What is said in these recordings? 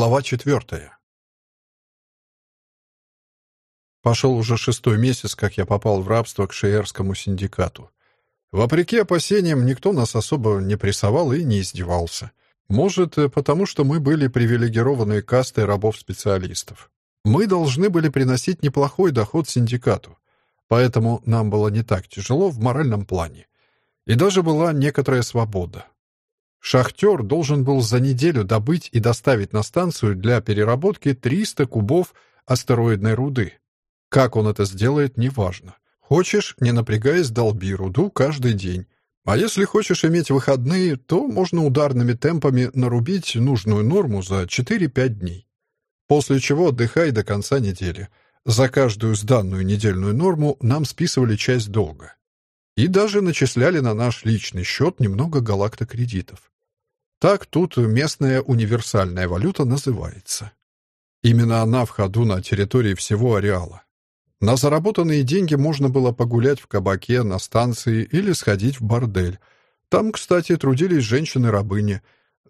Глава четвертая. Пошел уже шестой месяц, как я попал в рабство к Шеерскому синдикату. Вопреки опасениям, никто нас особо не прессовал и не издевался. Может, э, потому что мы были привилегированные кастой рабов-специалистов. Мы должны были приносить неплохой доход синдикату, поэтому нам было не так тяжело в моральном плане. И даже была некоторая свобода. Шахтер должен был за неделю добыть и доставить на станцию для переработки 300 кубов астероидной руды. Как он это сделает, неважно. Хочешь, не напрягаясь, долби руду каждый день. А если хочешь иметь выходные, то можно ударными темпами нарубить нужную норму за 4-5 дней. После чего отдыхай до конца недели. За каждую сданную недельную норму нам списывали часть долга. И даже начисляли на наш личный счет немного галактокредитов. Так тут местная универсальная валюта называется. Именно она в ходу на территории всего ареала. На заработанные деньги можно было погулять в кабаке, на станции или сходить в бордель. Там, кстати, трудились женщины-рабыни.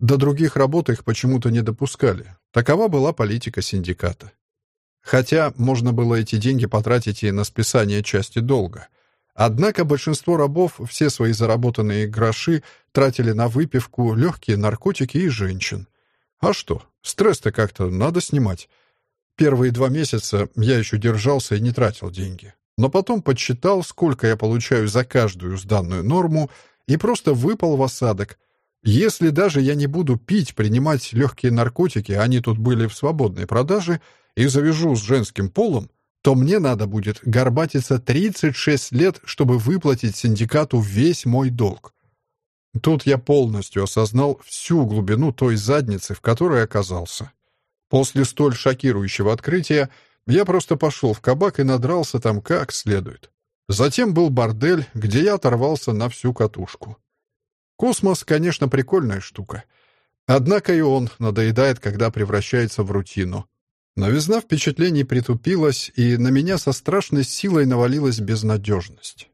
До других работ их почему-то не допускали. Такова была политика синдиката. Хотя можно было эти деньги потратить и на списание части долга. Однако большинство рабов все свои заработанные гроши тратили на выпивку, легкие наркотики и женщин. А что, стресс-то как-то надо снимать. Первые два месяца я еще держался и не тратил деньги. Но потом подсчитал, сколько я получаю за каждую сданную норму, и просто выпал в осадок. Если даже я не буду пить, принимать легкие наркотики, они тут были в свободной продаже, и завяжу с женским полом, то мне надо будет горбатиться 36 лет, чтобы выплатить синдикату весь мой долг. Тут я полностью осознал всю глубину той задницы, в которой оказался. После столь шокирующего открытия я просто пошел в кабак и надрался там как следует. Затем был бордель, где я оторвался на всю катушку. Космос, конечно, прикольная штука. Однако и он надоедает, когда превращается в рутину. Новизна впечатлений притупилась, и на меня со страшной силой навалилась безнадежность.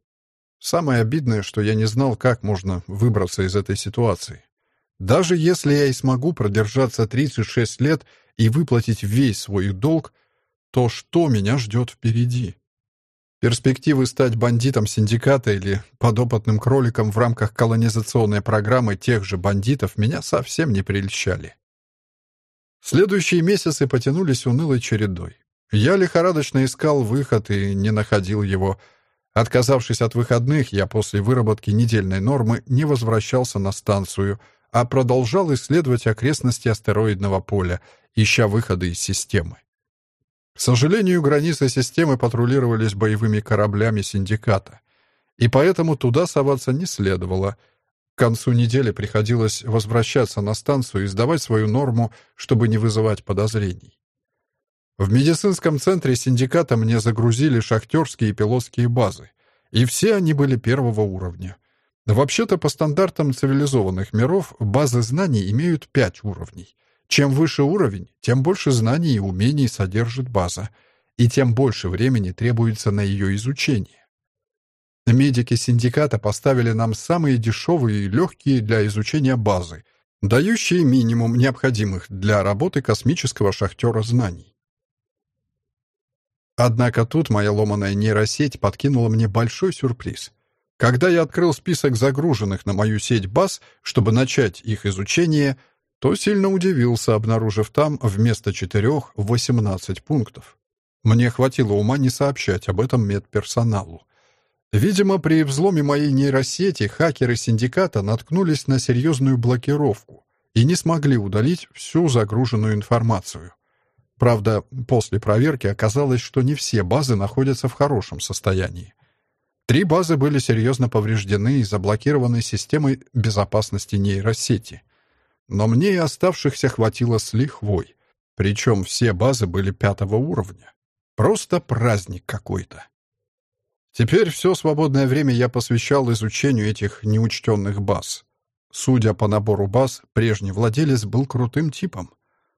Самое обидное, что я не знал, как можно выбраться из этой ситуации. Даже если я и смогу продержаться 36 лет и выплатить весь свой долг, то что меня ждет впереди? Перспективы стать бандитом синдиката или подопытным кроликом в рамках колонизационной программы тех же бандитов меня совсем не прельщали. Следующие месяцы потянулись унылой чередой. Я лихорадочно искал выход и не находил его. Отказавшись от выходных, я после выработки недельной нормы не возвращался на станцию, а продолжал исследовать окрестности астероидного поля, ища выходы из системы. К сожалению, границы системы патрулировались боевыми кораблями синдиката, и поэтому туда соваться не следовало — к концу недели приходилось возвращаться на станцию и сдавать свою норму, чтобы не вызывать подозрений. В медицинском центре синдиката мне загрузили шахтерские и пилотские базы, и все они были первого уровня. Вообще-то, по стандартам цивилизованных миров, базы знаний имеют пять уровней. Чем выше уровень, тем больше знаний и умений содержит база, и тем больше времени требуется на ее изучение. Медики синдиката поставили нам самые дешевые и легкие для изучения базы, дающие минимум необходимых для работы космического шахтера знаний. Однако тут моя ломаная нейросеть подкинула мне большой сюрприз. Когда я открыл список загруженных на мою сеть баз, чтобы начать их изучение, то сильно удивился, обнаружив там вместо четырех 18 пунктов. Мне хватило ума не сообщать об этом медперсоналу. Видимо, при взломе моей нейросети хакеры синдиката наткнулись на серьезную блокировку и не смогли удалить всю загруженную информацию. Правда, после проверки оказалось, что не все базы находятся в хорошем состоянии. Три базы были серьезно повреждены и заблокированы системой безопасности нейросети. Но мне и оставшихся хватило с лихвой. Причем все базы были пятого уровня. Просто праздник какой-то. Теперь все свободное время я посвящал изучению этих неучтенных баз. Судя по набору баз, прежний владелец был крутым типом.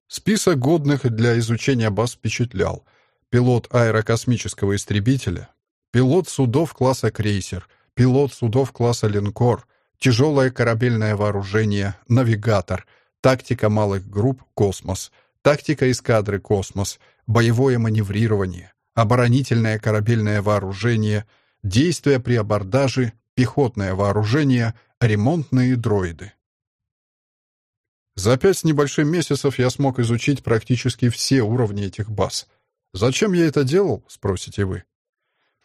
Список годных для изучения баз впечатлял. Пилот аэрокосмического истребителя, пилот судов класса крейсер, пилот судов класса линкор, тяжелое корабельное вооружение, навигатор, тактика малых групп «Космос», тактика эскадры «Космос», боевое маневрирование, оборонительное корабельное вооружение, действия при абордаже, пехотное вооружение, ремонтные дроиды. За пять с небольшим месяцев я смог изучить практически все уровни этих баз. Зачем я это делал, спросите вы?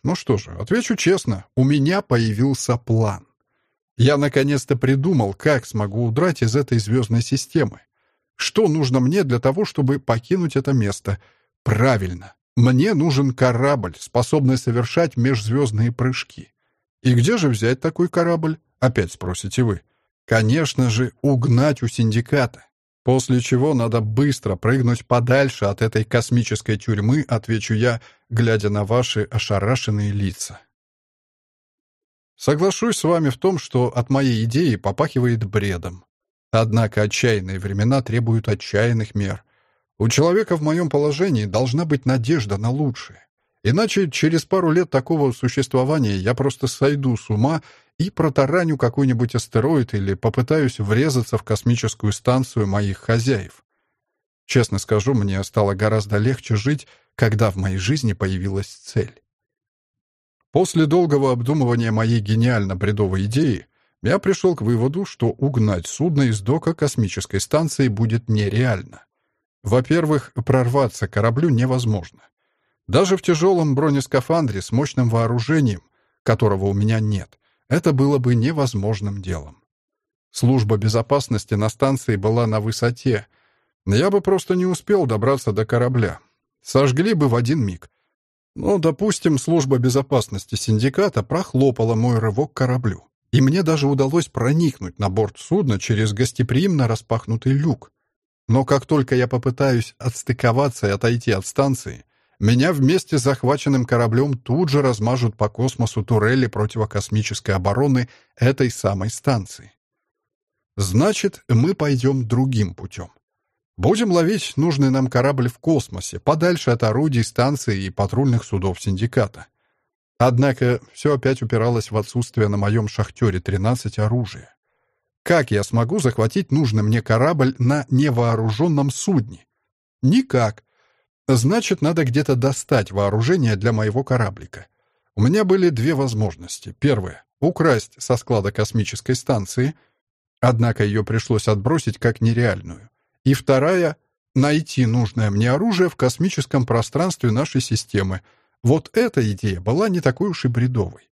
Ну что же, отвечу честно, у меня появился план. Я наконец-то придумал, как смогу удрать из этой звездной системы. Что нужно мне для того, чтобы покинуть это место? Правильно, мне нужен корабль, способный совершать межзвездные прыжки. И где же взять такой корабль? Опять спросите вы. Конечно же, угнать у синдиката. После чего надо быстро прыгнуть подальше от этой космической тюрьмы, отвечу я, глядя на ваши ошарашенные лица. Соглашусь с вами в том, что от моей идеи попахивает бредом. Однако отчаянные времена требуют отчаянных мер. У человека в моем положении должна быть надежда на лучшее. Иначе через пару лет такого существования я просто сойду с ума и протараню какой-нибудь астероид или попытаюсь врезаться в космическую станцию моих хозяев. Честно скажу, мне стало гораздо легче жить, когда в моей жизни появилась цель. После долгого обдумывания моей гениально-бредовой идеи я пришел к выводу, что угнать судно из дока космической станции будет нереально. Во-первых, прорваться кораблю невозможно. Даже в тяжелом бронескафандре с мощным вооружением, которого у меня нет, это было бы невозможным делом. Служба безопасности на станции была на высоте. Я бы просто не успел добраться до корабля. Сожгли бы в один миг. Ну, допустим, служба безопасности синдиката прохлопала мой рывок к кораблю. И мне даже удалось проникнуть на борт судна через гостеприимно распахнутый люк. Но как только я попытаюсь отстыковаться и отойти от станции, меня вместе с захваченным кораблем тут же размажут по космосу турели противокосмической обороны этой самой станции. Значит, мы пойдем другим путем. Будем ловить нужный нам корабль в космосе, подальше от орудий станции и патрульных судов синдиката. Однако все опять упиралось в отсутствие на моем шахтере 13 оружия. Как я смогу захватить нужный мне корабль на невооруженном судне? Никак. Значит, надо где-то достать вооружение для моего кораблика. У меня были две возможности. Первая — украсть со склада космической станции, однако ее пришлось отбросить как нереальную. И вторая — найти нужное мне оружие в космическом пространстве нашей системы. Вот эта идея была не такой уж и бредовой.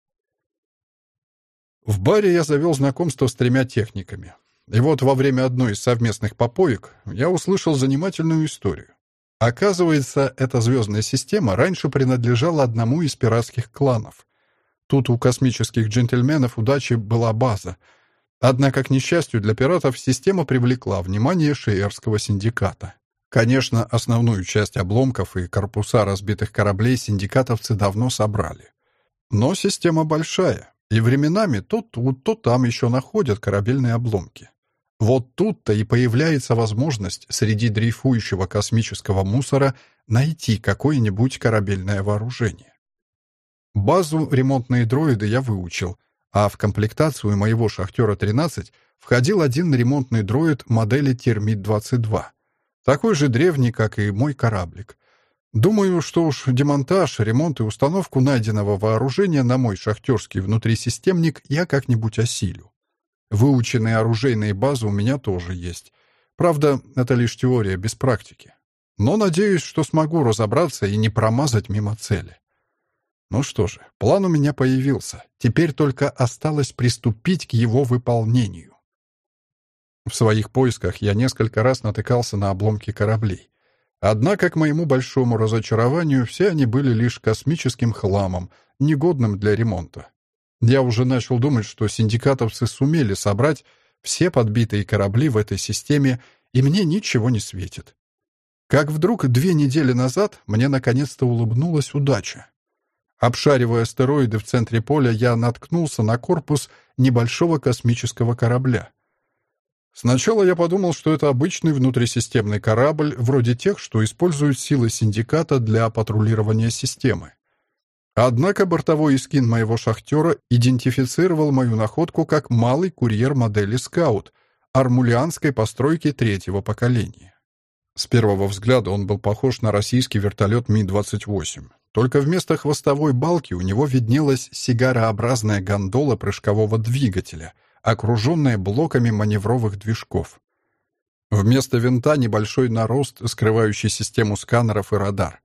В баре я завел знакомство с тремя техниками. И вот во время одной из совместных попоек я услышал занимательную историю. Оказывается, эта звездная система раньше принадлежала одному из пиратских кланов. Тут у космических джентльменов удачи была база. Однако, к несчастью для пиратов, система привлекла внимание шеерского синдиката. Конечно, основную часть обломков и корпуса разбитых кораблей синдикатовцы давно собрали. Но система большая, и временами то тут, то там еще находят корабельные обломки. Вот тут-то и появляется возможность среди дрейфующего космического мусора найти какое-нибудь корабельное вооружение. Базу ремонтные дроиды я выучил, а в комплектацию моего «Шахтера-13» входил один ремонтный дроид модели «Термит-22», такой же древний, как и мой кораблик. Думаю, что уж демонтаж, ремонт и установку найденного вооружения на мой шахтерский внутрисистемник я как-нибудь осилю. Выученные оружейные базы у меня тоже есть. Правда, это лишь теория, без практики. Но надеюсь, что смогу разобраться и не промазать мимо цели. Ну что же, план у меня появился. Теперь только осталось приступить к его выполнению. В своих поисках я несколько раз натыкался на обломки кораблей. Однако, к моему большому разочарованию, все они были лишь космическим хламом, негодным для ремонта. Я уже начал думать, что синдикатовцы сумели собрать все подбитые корабли в этой системе, и мне ничего не светит. Как вдруг две недели назад мне наконец-то улыбнулась удача. Обшаривая астероиды в центре поля, я наткнулся на корпус небольшого космического корабля. Сначала я подумал, что это обычный внутрисистемный корабль, вроде тех, что используют силы синдиката для патрулирования системы. Однако бортовой искин моего шахтера идентифицировал мою находку как малый курьер модели «Скаут» армулианской постройки третьего поколения. С первого взгляда он был похож на российский вертолет Ми-28. Только вместо хвостовой балки у него виднелась сигарообразная гондола прыжкового двигателя, окруженная блоками маневровых движков. Вместо винта небольшой нарост, скрывающий систему сканеров и радар.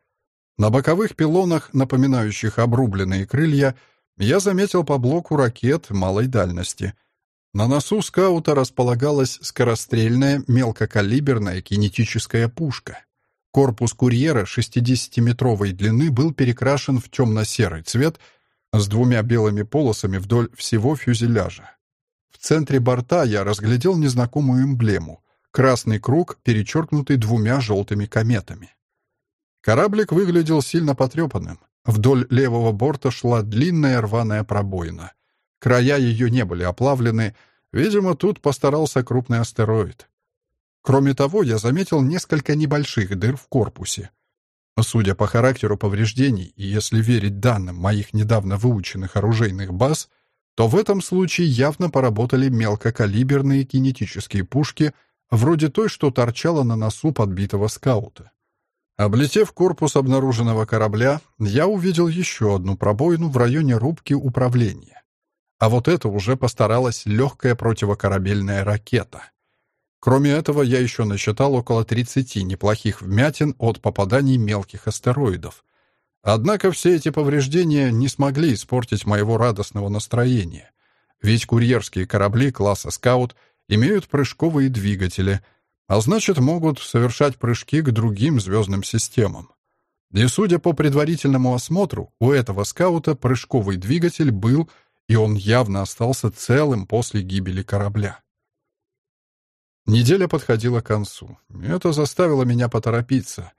На боковых пилонах, напоминающих обрубленные крылья, я заметил по блоку ракет малой дальности. На носу скаута располагалась скорострельная мелкокалиберная кинетическая пушка. Корпус курьера 60-метровой длины был перекрашен в темно-серый цвет с двумя белыми полосами вдоль всего фюзеляжа. В центре борта я разглядел незнакомую эмблему — красный круг, перечеркнутый двумя желтыми кометами. Кораблик выглядел сильно потрепанным. Вдоль левого борта шла длинная рваная пробоина. Края ее не были оплавлены, видимо, тут постарался крупный астероид. Кроме того, я заметил несколько небольших дыр в корпусе. Судя по характеру повреждений, и если верить данным моих недавно выученных оружейных баз, то в этом случае явно поработали мелкокалиберные кинетические пушки, вроде той, что торчала на носу подбитого скаута. Облетев корпус обнаруженного корабля, я увидел еще одну пробоину в районе рубки управления. А вот это уже постаралась легкая противокорабельная ракета. Кроме этого, я еще насчитал около 30 неплохих вмятин от попаданий мелких астероидов. Однако все эти повреждения не смогли испортить моего радостного настроения. Ведь курьерские корабли класса «Скаут» имеют прыжковые двигатели — а значит, могут совершать прыжки к другим звездным системам. И судя по предварительному осмотру, у этого скаута прыжковый двигатель был, и он явно остался целым после гибели корабля. Неделя подходила к концу. Это заставило меня поторопиться.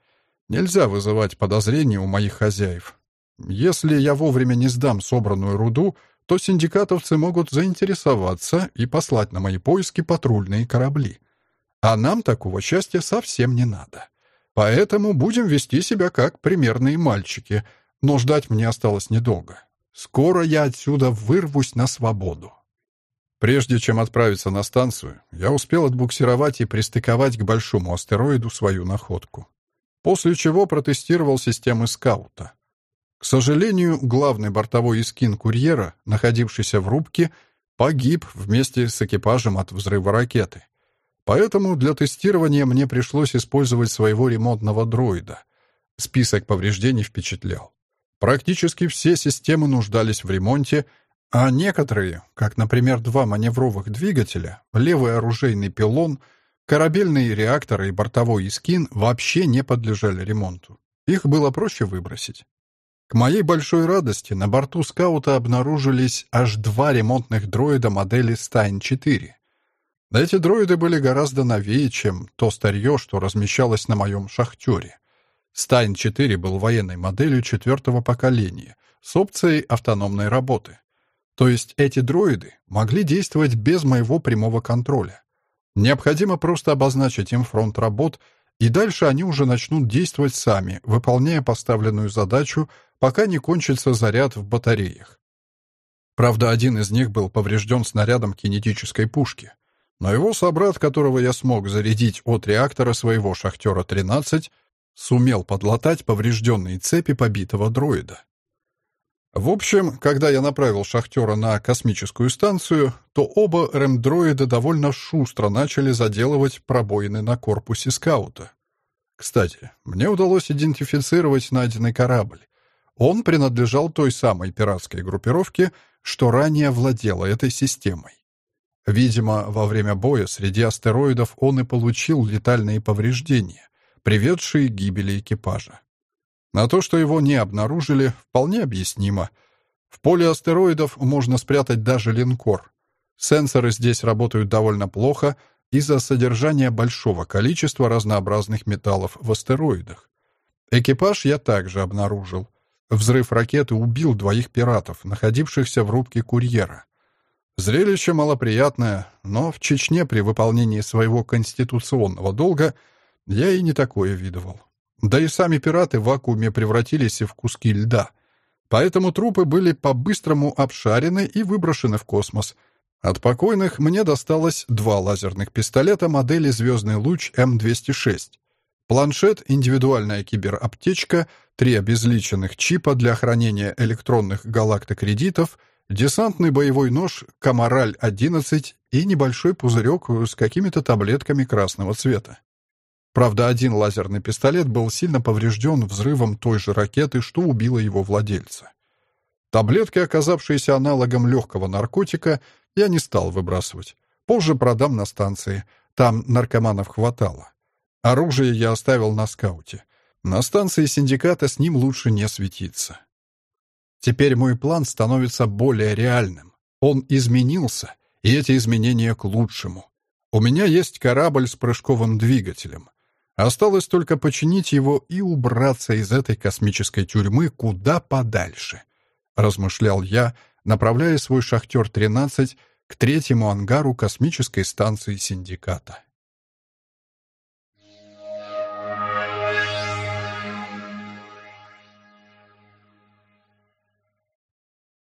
Нельзя вызывать подозрения у моих хозяев. Если я вовремя не сдам собранную руду, то синдикатовцы могут заинтересоваться и послать на мои поиски патрульные корабли. А нам такого счастья совсем не надо. Поэтому будем вести себя как примерные мальчики, но ждать мне осталось недолго. Скоро я отсюда вырвусь на свободу. Прежде чем отправиться на станцию, я успел отбуксировать и пристыковать к большому астероиду свою находку. После чего протестировал системы скаута. К сожалению, главный бортовой искин курьера, находившийся в рубке, погиб вместе с экипажем от взрыва ракеты. Поэтому для тестирования мне пришлось использовать своего ремонтного дроида. Список повреждений впечатлял. Практически все системы нуждались в ремонте, а некоторые, как, например, два маневровых двигателя, левый оружейный пилон, корабельные реакторы и бортовой искин вообще не подлежали ремонту. Их было проще выбросить. К моей большой радости на борту скаута обнаружились аж два ремонтных дроида модели Stein-4. Эти дроиды были гораздо новее, чем то старье, что размещалось на моем шахтере. Стайн-4 был военной моделью четвертого поколения с опцией автономной работы. То есть эти дроиды могли действовать без моего прямого контроля. Необходимо просто обозначить им фронт работ, и дальше они уже начнут действовать сами, выполняя поставленную задачу, пока не кончится заряд в батареях. Правда, один из них был поврежден снарядом кинетической пушки. Но его собрат, которого я смог зарядить от реактора своего «Шахтера-13», сумел подлатать поврежденные цепи побитого дроида. В общем, когда я направил «Шахтера» на космическую станцию, то оба РМ-дроида довольно шустро начали заделывать пробоины на корпусе скаута. Кстати, мне удалось идентифицировать найденный корабль. Он принадлежал той самой пиратской группировке, что ранее владела этой системой. Видимо, во время боя среди астероидов он и получил летальные повреждения, приведшие к гибели экипажа. На то, что его не обнаружили, вполне объяснимо. В поле астероидов можно спрятать даже линкор. Сенсоры здесь работают довольно плохо из-за содержания большого количества разнообразных металлов в астероидах. Экипаж я также обнаружил. Взрыв ракеты убил двоих пиратов, находившихся в рубке курьера. Зрелище малоприятное, но в Чечне при выполнении своего конституционного долга я и не такое видывал. Да и сами пираты в вакууме превратились в куски льда. Поэтому трупы были по-быстрому обшарены и выброшены в космос. От покойных мне досталось два лазерных пистолета модели «Звездный луч М206». Планшет, индивидуальная кибераптечка, три обезличенных чипа для хранения электронных галактокредитов, десантный боевой нож «Камараль-11» и небольшой пузырек с какими-то таблетками красного цвета. Правда, один лазерный пистолет был сильно поврежден взрывом той же ракеты, что убило его владельца. Таблетки, оказавшиеся аналогом легкого наркотика, я не стал выбрасывать. Позже продам на станции. Там наркоманов хватало. Оружие я оставил на скауте. На станции синдиката с ним лучше не светиться. Теперь мой план становится более реальным. Он изменился, и эти изменения к лучшему. У меня есть корабль с прыжковым двигателем. Осталось только починить его и убраться из этой космической тюрьмы куда подальше, размышлял я, направляя свой шахтер-13 к третьему ангару космической станции синдиката.